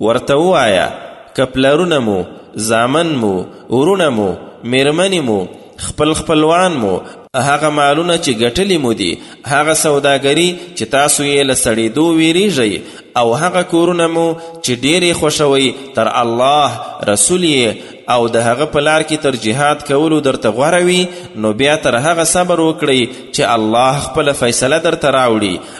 ورته ووایه، که پلرونه مو، زامن مو، وروڼه مو، مېرمنې مو، خپل خپلوان مو، هغه مالونه چې ګټلي مو دي، هغه سوداګري چې تاسو یې له سړېدو وېرېږئ او هغه کورونه مو چې ډېر یې خوښوئ تر الله، رسول یې او د هغه په لار کې تر جهاد کولو درته غوره وي، نو بیا تر هغه صبر وکړئ چې الله خپله فیصله درته راوړي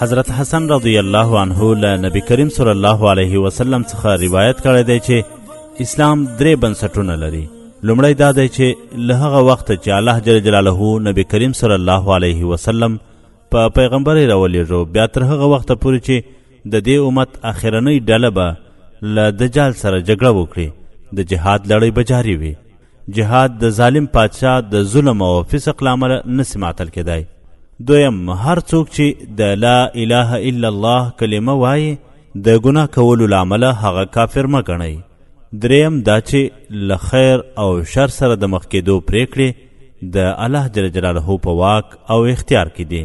حضرت حسن رضی الله عنه له نبی کریم صلی الله علیه وسلم څخه روایت کړی دی چې اسلام درې بنسټونه لري لومړی دا دی چې له هغه وخته چې الله جل جلاله نبی کریم صلی الله علیه وسلم په پیغمبرۍ راولیږو بیا تر هغه وخته پورې چې د دې امت اخرنۍ ډله به له دجال سره جګړه وکړي د جهاد لړۍ به جاري وي جهاد د ظالم پادشاه د ظلم او فسق لامل نسی معطل کېدای دویم هر څوک چې د لا اله الا الله کلمه وایي د ګناه کولو لامل هغه کافر مه ګڼئ دریم دا چې له خیر او شر سره د مخ کېدو پرېکړې د الله جل جلاله په واک او اختیار کې دي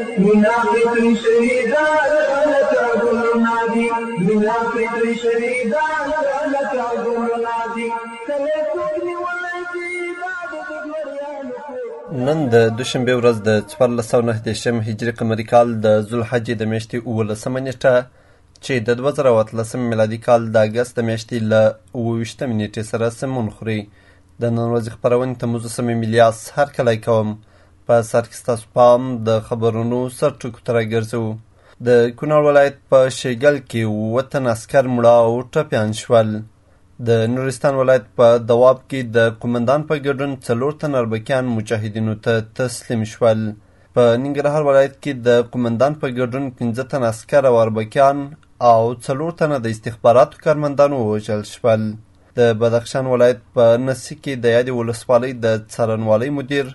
مينا فطري شهيدان لکه ګلونه دي مينا فطري شهيدان لکه ګلونه دي کله څوک نیولی دي دا د دګمریانو نن د دوشنبې ورځ د څوارلس سوه نهه دېرشم هجري قمري کال د ذوالحجې د میاشتې اوولسمه نیټه چې د دوه زره او اتلسم میلادي کال د اګست د میاشتې له اووه ویشتمې نیټې سره سمون خوري د نن ورځې خپرونې ته مو زه صمیم الیاس هرکلی کوم په سر کې ستاسو پام د خبرونو سر ټکو ته راګرځو د کونړ ولایت په شیګل کې اووه تن عسکر مړه او ټپیان شول د نورستان ولایت په دواب کې د قومندان په ګډون څلور تن اربکیان مجاهدینو ته تسلیم شول په ننګرهار ولایت کې د قومندان په ګډون پنځه تن عسکر او اربکیان او څلور تنه د استخباراتو کارمندان ووژل شول د بدخشان ولایت په نسی کې د یادې ولسوالۍ د څارنوالۍ مدیر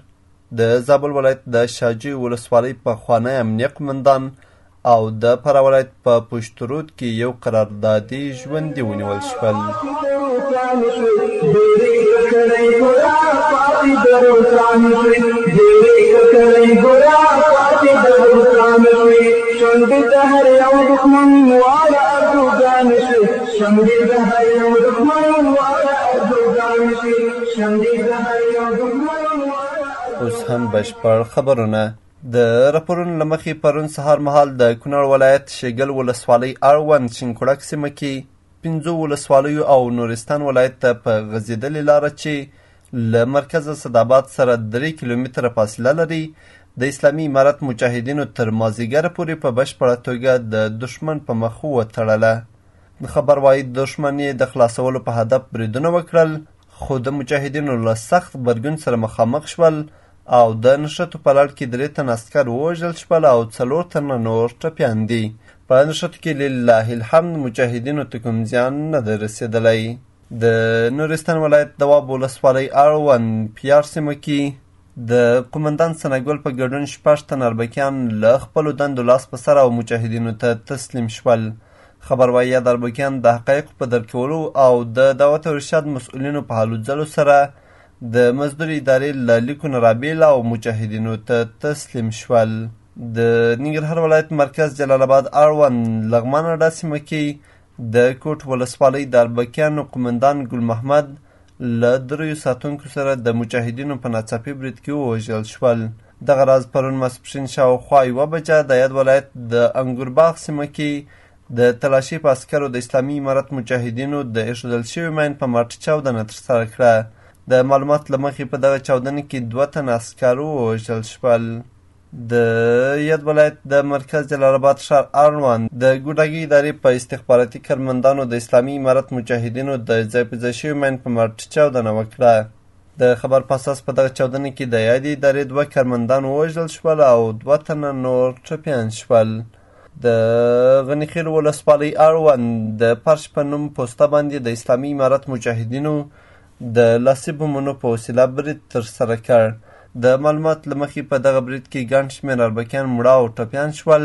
د زابل ولایت د شاجوی ولسوالۍ پخوانی امنیه قومندان او د فراه ولایت په پشترود کې یو قراردادي ژوندي ونیول شول شونډې د هر یو دښمن واړه اردوګان شي شمدې د هر یو دښمن واړه ارزوګان شي شمدې د هر یو دښمن اوس هم بشپړ خبرونه د راپورونو له مخې پرون سهار مهال د کونړ ولایت شیګل ولسوالۍ اړوند شینکوړک سیمه کې پنځو ولسوالیو او نورستان ولایت ته په غځېدلې لاره چې له مرکزه صداباد سره درې کیلومتره فاصله لري د اسلامي امارت مجاهدینو تر مازیګر پورې په بشپړه توګه د دښمن په مخ وتړله خبر وايي دښمن یې د خلاصولو په هدف بریدونه وکړل خو د مجاهدینو له سخت غبرګون سره مخامخ شول او د نښتو په لړ کې درې تن عسکر ووژل شول او څلور تنه نور ټپیان دي په نښتو کې لله الحمد مجاهدینو ته کوم زیان نه دی رسېدلی د نورستان ولایت دواب ولسوالۍ اړوند پیار سیمه کې د قومندان سنګل په ګډون شپږ تن اربکیان له خپلو دندو لاس په سر او مجاهدینو ته تسلیم شول خبر وايي یاد اربکیان د حقایقو په درک کولو او د دعوت او ارشاد مسؤلینو په هلو ځلو سره د مزدور ادارې له لیکو نه رابېل او مجاهدینو ته تسلیم شول د ننګرهار ولایت مرکز جلال آباد اړوند لغمان اډا سیمه کې د کوټ ولسوالۍ د اربکیانو قومندان ګل محمد له دریو ساتونکو سره د مجاهدینو په ناڅاپي برید کې ووژل شول دغه راز پرون ماسپښین شاوخوا یوه بجه د یاد ولایت د انګورباغ سیمه کې د تلاشۍ په عسکرو د اسلامي امارت مجاهدینو د اېښودل شوي ماین په مټ چاودنه ترسره کړه د معلومات له مخې په دغه چاودنه کې دوه تنه عسکر ووژل شول د یاد ولایت د مرکز جلال آباد ښار اړوند د ګوډاګي ادارې په استخباراتي کارمندانو د اسلامي امارت مجاهدینو د ځای په ځای شوي ماین په مرټ چاودنه وکړه د خبر په اساس په دغه چاودنه کې د یادې ادارې دوه کارمندان ووژل شول او دوه تنه نور ټپیان شول د غني خیل ولسوالۍ اړوند د پرش په نوم پوسته باندې د اسلامي امارت مجاهدینو د لاسي بمونو په وسیله برید ترسره کړ. د معلومات له مخې په دغه برید کې ګڼ شمېر اربکیان مړه او ټپیان شول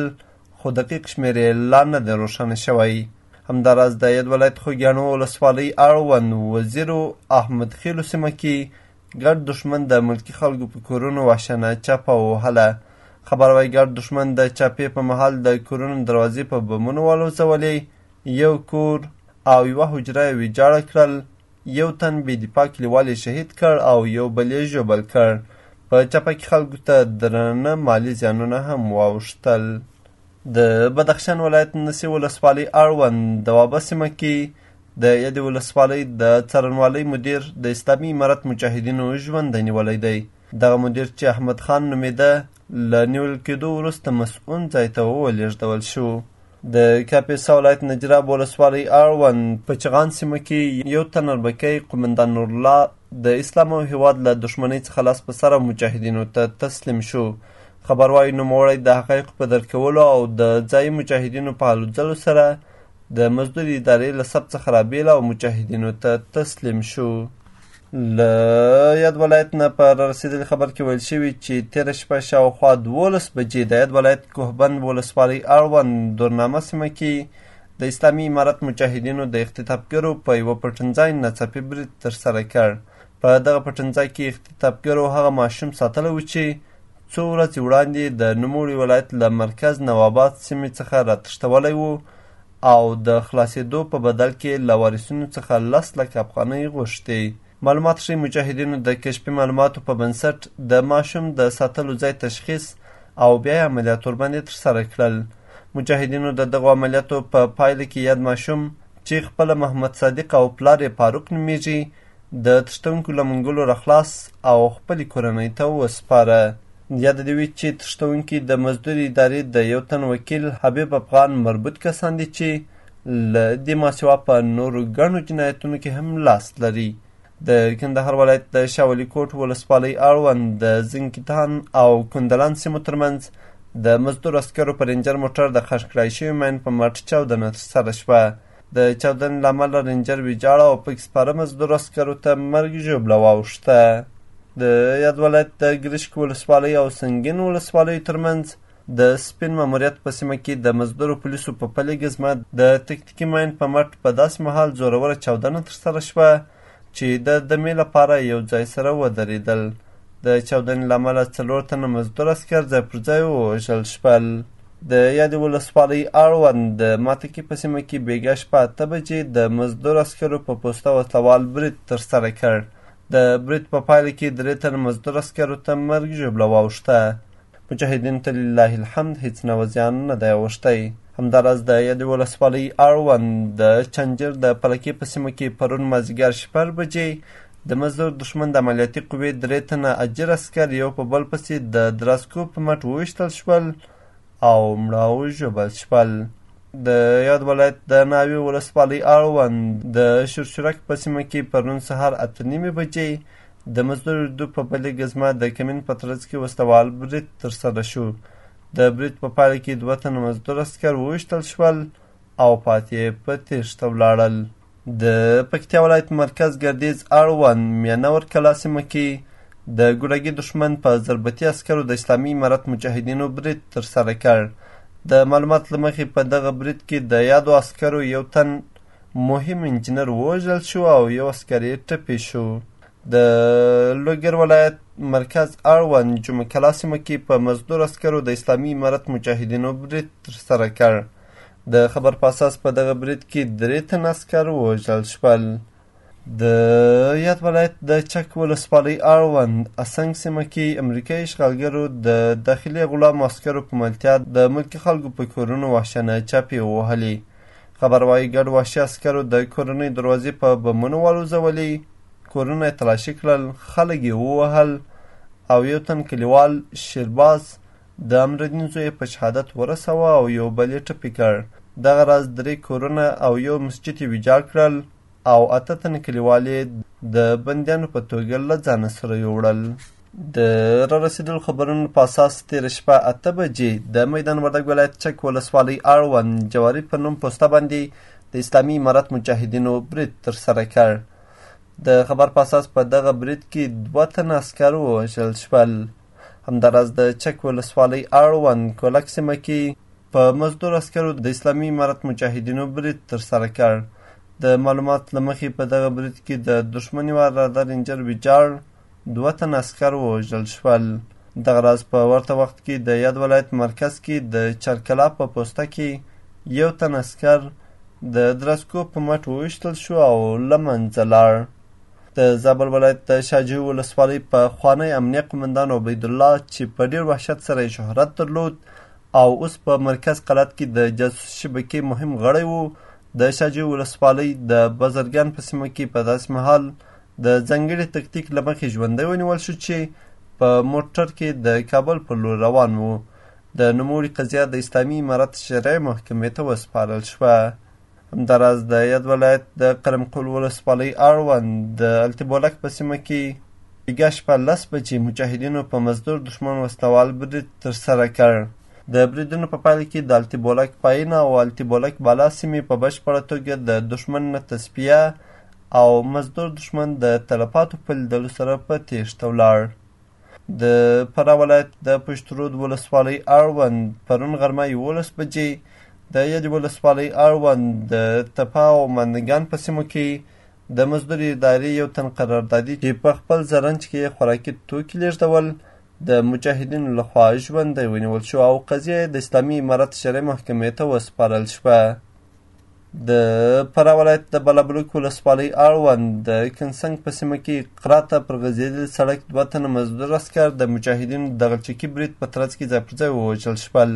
خو دقیق شمېر یې لا نه دی روښانه شوی. همداراز د ید ولایت خوږیاڼو ولسوالۍ اړوند وزیرو احمد خیلو سیمه کې ګډ دښمن د ملکي خلکو په کورونو وحشانه چاپه ووهله خبر وای ګډ دښمن د چاپې په محل د کورونو دروازې په بمونو والوځولې یو کور او یوه حجره یې ویجاړه کړل یو تن بې دفاع کلیوال یې شهید کړ او یو بل یې ژوبل کړ. په ټپه کې خلکو ته درنه مالي زیانونه هم واوښتل. د بدخشان ولایت نسي ولسوالۍ اړوند دوابه سیمه کې د یادې ولسوالۍ د څارنوالۍ مدیر د اسلامي امارت مجاهدینو ژوندی نیولی دی. دغه مدیر چې احمد خان نومېده له نیول کېدو وروسته مسؤون ځای ته وولېږدول شو. د کاپیسا ولایت نجراب ولسوالۍ اړوند په چغان سیمه کې یو تن اربکی قومندان نورالله د اسلام او هیواد له دښمنۍ څخه لاس په سره مجاهدینو ته تسلیم شو خبر وايي نوموړی د حقایقو په درک کولو او د ځایي مجاهدینو په هلو ځلو سره د مزدور ادارې له سب څخه رابېل او مجاهدینو ته تسلیم شو له یاد ولایت نه په رسېدلي خبر کې ویل شوي چې تېره شپه شاوخوا دولس بجې د یاد ولایت کوهبند ولسوالۍ اړوند دورنامه سیمه کې د اسلامي امارت مجاهدینو د اختطافګرو په یوه پټنځای ناڅاپي برید ترسره کړ په دغه پټنځای کې اختطافګرو هغه ماشوم ساتلی و چې څو ورځې وړاندې د نوموړي ولایت له مرکز نواباد سیمې څخه راتښتولی و او د خلاصېدو په بدل کې له وارثینو څخه لس لکه افغانۍ غوښتي. معلومات ښيي مجاهدینو د کشفي معلوماتو په بنسټ د ماشوم د ساتلو ځای تشخیص او بیا یې عملیات ورباندې ترسره کړل. مجاهدینو د دغو عملیاتو په پایله کې یاد ماشوم چې خپله محمد صادق او پلار یې فاروق نومیږي د تښتونکو له منګولو راخلاص او خپلې کورنۍ ته وسپاره. یاد دې وي چې تښتونکي د مزدور ادارې د یو تن وکیل حبیب افغان مربوط کسان دي چې له دې ماسوا په نورو ګڼو جنایتونو کې هم لاس لري د کندهار ولایت د شاولي کوټ ولسوالۍ اړوند د زنکیتان او کندلان سیمو ترمنځ د مزدور عسکرو په رینجر موټر د خښ کړای شوي ماین په مټ چاودنه ترسره شوه د چاودنې له امله رینجر ویجاړه او پکې سپاره مزدور عسکرو ته مرګ ژوبله واوښته د یاد ولایت د ګرشک ولسوالۍ او سنګین ولسوالیو ترمنځ د سپین ماموریت په سیمه کې د مزدورو پولیسو په پلې ګزمه د تکتیکي ماین په مټ په داسې مهال زوروره چاودنه ترسره شوه چې د دمې لپاره یو ځای سره ودرېدل. د چاودنې له امله څلور تنه مزدور عسکر ځای پر ځای ووژل شول. د یادې ولسوالۍ اړوند د ماتکي په سیمه کې بېګا شپه اته بجې د مزدور عسکرو په پوسته وسلوال برید ترسره کړ. د برید په پایله کې درې تنه مزدور عسکرو ته مرګ ژوبله واوښته. مجاهدین ته لله الحمد هیڅ نوع زیان نه دی اوښتی همداراز د یادې ولسوالۍ اړوند د چنجر د پلکې په سیمه کې پرون مازدیګر شپږ بجې د مزدور دښمن د عملیاتي قوې درې تنه اجیر عسکر یو په بل پسې د دراسکو په مټ وویشتل شول او مړه او ژوبل شول د یاد ولایت د ناوې ولسوالۍ اړوند د شرشرک په سیمه کې پرون سهار اته نیمې بجې د مزدور دو په بلې ګزمه د کمین په ترڅ کې وسلوال برید ترسره شو د برید په پایله کې دوه تنه مزدور عسکر وویشتل شول او پاتې په تېښته ولاړل د پکتیا ولایت مرکز ګردیز اړوند مینور کلا سیمه کې د ګوډاګي دښمن په ضربتي عسکرو د اسلامي امارت مجاهدینو برید ترسره کړ د معلومات له مخې په دغه برید کې د یادو عسکرو یو تن مهم انجنیر ووژل شو او یو عسکر یې ټپي شو د لوګر ولایت مرکز اړوند جمعه کلا سیمه کې په مزدور عسکرو د اسلامي امارت مجاهدینو برید ترسره کړ د خبر په اساس په دغه برید کې درې تن عسکر ووژل شول د یاد ولایت د چک ولسوالۍ اړوند اسنګ سیمه کې امریکایي اشغالګرو د داخلي غلام عسکرو په ملتیا د ملکي خلکو په کورونو وحشانه چاپې ووهلې خبر وايي ګډ وحشي عسکرو د کورنۍ دروازې په بمونو والوځولې کورونه یې تلاشي کړل خلک یې ووهل او یو تن کلیوال شیرباز د امرالدین زوی په شهادت ورسوه او یو بل یې ټپي کړ دغه راز درې کورونه او یو مسجد یې ویجاړ کړل او اته تنه کلیوال یې د بندیانو په توګه له ځانه سره یوړل. د را رسېدلو خبرونو په اساس تېره شپه اته بجې د میدان وردګ ولایت چک ولسوالۍ اړوند جواري په نوم پوسته باندې د اسلامي امارت مجاهدینو برید ترسره کړ د خبر په اساس په دغه برید کې دوه تنه عسکر ووژل شول همداراز د چک ولسوالۍ اړوند کولک سیمه کې په مزدور عسکرو د اسلامي امارت مجاهدینو برید ترسره کړ د معلومات له مخې په دغه برید کې د دښمن یوه راده رینجر ویجاړ دوه تنه عسکر ووژل شول دغه راز په ورته وخت کې د یاد ولایت مرکز کې د چرکلا په پوسته کې یو تن عسکر د درسکو په مټ وویشتل شو او له منځه لاړ د زابل ولایت د شاجوی ولسوالۍ په خوانی امنیه قومندان عبیدالله چې په ډیر وحشت سره یې شهرت درلود او اوس په مرکز قلات کې د جاسوسي شبکې مهم غړی وو د شاجوی ولسوالۍ د بازرګان په سیمه کې په داسې مهال د ځنګړي تکتیک له مخې ژوندی ونیول شو چې په موټر کې د کابل پر لور روان وو د نوموړي قضیه د اسلامي امارت شرعي محکمې ته وسپارل شوه همداراز د یاد ولایت د قلم قول ولسوالۍ اړوند د التبولک په سیمه کې بیګا شپه لس بجې مجاهدینو په مزدور دښمن وسلهوال برید ترسره کړ د بریدونو په پایله کې د التي بولک پایینه او التي بولک بالا سیمې په بشپړه توګه د دښمن نه تصفیه او مزدور دښمن د تلفاتو په لیدلو سره په تیښته ولاړ د فراه ولایت د پشترود ولسوالۍ اړوند پرون غرمه یولس بجې د یادې ولسوالۍ اړوند د تپا او مندګان په سیمو کې د مزدوري ادارې یو تن قراردادي چې په خپل زرنج کې یې خوراکي توکي لېږدول د مجاهدینو لخوا ژوندی ونیول شو او قضیه یې د اسلامي امارت شرعي محکمې ته وسپارل شوه د فراه ولایت د بالابلوک ولسوالۍ اړوند د کنسنګ په سیمه کې اقرا ته پر غځېدلي سړک دوه تنه مزدور عسکر د مجاهدینو د غلچکي برید په ترڅ کې ځای پر ځای ووژل شول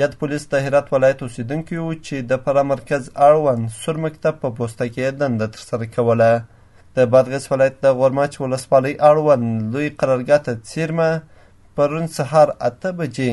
یاد پولیس د هرات ولایت اوسېدونکی و چې د فراه مرکز اړوند سور مکتب په پوسته کې یې دنده ترسره کوله د بادغیس ولایت د غورماچ ولسوالۍ اړوند لوی قرارګاه ته څیرمه پرون سهار اته بجې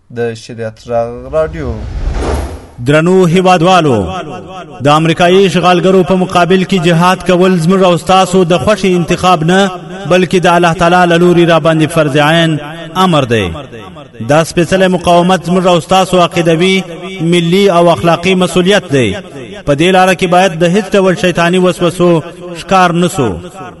د شریعت غږ رادیو درنو هیوادوالو د امریکایي اشغالګرو په مقابل کې جهاد کول زموږ او تاسو د خوښي انتخاب نه بلکې د الله تعالی له لوري را باندې فرض عین امر دی دا سپېڅلی مقاومت زموږ او تاسو عقیدوي ملي او اخلاقی مسولیت دی په دې لار کې باید د هیڅ ډول شیطانی وسوسو ښکار نسو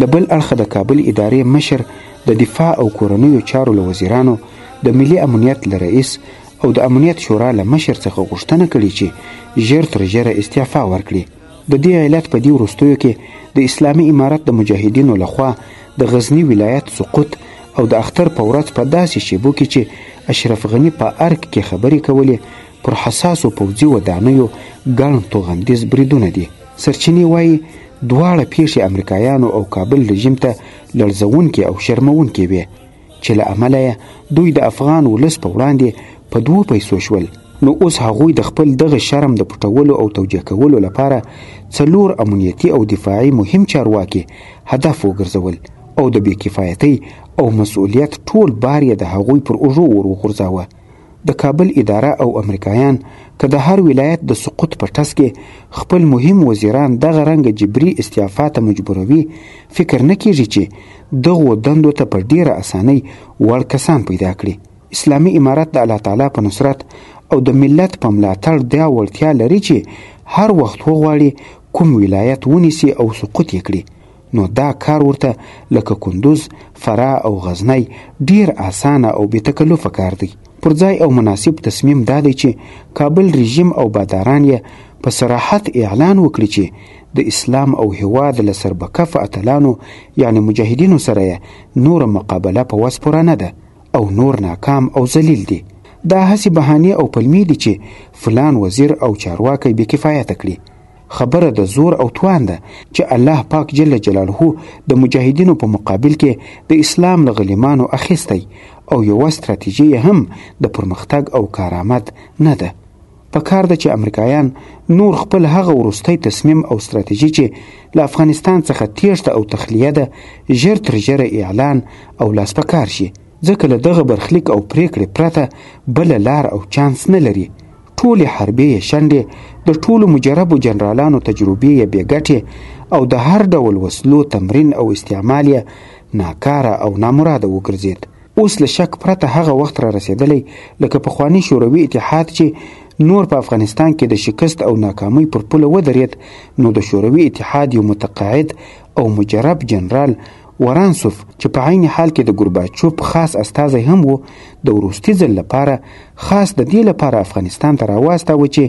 له بل اړخه د کابل ادارې مشر د دفاع او کورنیو چارو له وزیرانو، د ملي امنیت له رئیس او د امنیت شورا له مشر څخه غوښتنه کړې چې ژر تر ژره استعفا ورکړي. د دې علت په دې وروستیو کې د اسلامي امارت د مجاهدینو له خوا د غزني ولایت سقوط او د اختر په ورځ په داسې شېبو کې چې اشرف غني په ارګ کې خبرې کولې پر حساسو پوځي ودانیو ګڼ توغندیز بریدونه دي. سرچینې وایي دواړه پیښې امریکایانو او کابل رژیم ته لړزونکې او شرمونکې وې چې له امله یې دوی د افغان ولس په وړاندې په دوو پیسو شول نو اوس هغوی د خپل دغه شرم د پټولو او توجیه کولو لپاره څلور امنیتي او دفاعي مهم چارواکي هدف وګرځول او د بې کفایتۍ او مسؤلیت ټول بار یې د هغوی پر اوږو ور وغورځاوه د کابل اداره او امریکایان که د هر ولایت د سقوط په ټس کې خپل مهم وزیران دغه رنګ جبري استعفا ته مجبوروي فکر نه کیږي چې دغو دندو ته په ډیره اسانۍ وړ کسان پیدا کړي اسلامي امارت د الله تعالی په نصرت او د ملت په ملاتړ دا وړتیا لري چې هر وخت وغواړي کوم ولایت ونیسي او سقوط یې کړي نو دا کار ورته لکه کندوز، فراه او غزنی ډیر اسانه او بې تکلفه کار دی. پر ځای او مناسب تصمیم دا دی چې کابل رژیم او باداران یې په صراحت اعلان وکړي چې د اسلام او هواد له سربکف اتلانو یعنی مجاهدینو سره یې نور مقابله په وس پوره نه ده او نور ناکام او ذلیل دي. دا هسې بهانې او پلمې دي چې فلان وزیر او چارواکی بې کفایته کړي. خبره د زور او توان ده چې الله پاک جل جلاله د مجاهدینو په مقابل کې د اسلام له غلیمانو اخیستی او یوه ستراتیژي هم د پرمختګ او کارآمد نه ده په کار ده چې امریکایان نور خپل هغه وروستی تصمیم او ستراتیژي چې له افغانستان څخه تیښته او تخلیه ده ژر تر ژره اعلان او لاس په کار شي ځکه له دغه برخلیک او پریکړې پرته بله لار او چانس نه لري ټولې حربې یې شنډې د ټولو مجربو جنرالانو تجربې یې بې ګټې او د هر ډول وسلو تمرین او استعمال یې ناکاره او نامراده وګرځید اوس له شک پرته هغه وخت را رسېدلی لکه پخوانی شوروي اتحاد چې نور په افغانستان کې د شکست او ناکامۍ پر پوله ودرېد نو د شوروي اتحاد یو متقاعد او مجرب جنرال ورانسوف چې په عین حال کې د ګورباچوف خاص استازی هم و د وروستي ځل لپاره خاص د دې لپاره افغانستان ته راواستاوه چې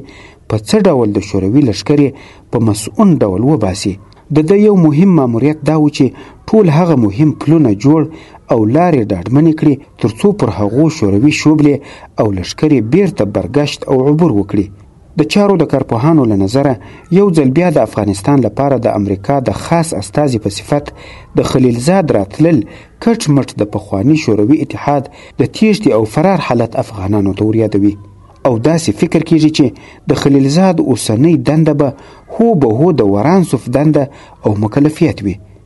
په څه ډول د شوروي لښکر په مسؤن ډول وباسي د ده یو مهم ماموریت دا و چې ټول هغه مهم پلونه جوړ او لارې ډاډمنې کړي ترڅو پر هغو شوروي شوبلې او لښکرې بیرته برګشت او عبور وکړي د چارو د کارپوهانو له نظره یو ځل بیا د افغانستان لپاره د امریکا د خاص استازي په صفت د خلیلزاد راتلل کټ مټ د پخواني شوروي اتحاد د تیښتې او فرار حالت افغانانو ته وریادوي او داسې فکر کیږي چې د خلیلزاد اوسنۍ دنده به هو به هو د ورانسوف دنده او مکلفیت وي